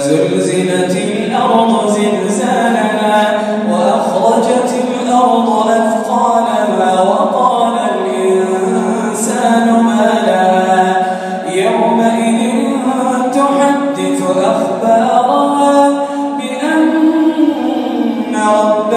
زلزلت الأرض زلزالها وأخرجت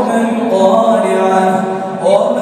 القارعة ما القارعة وما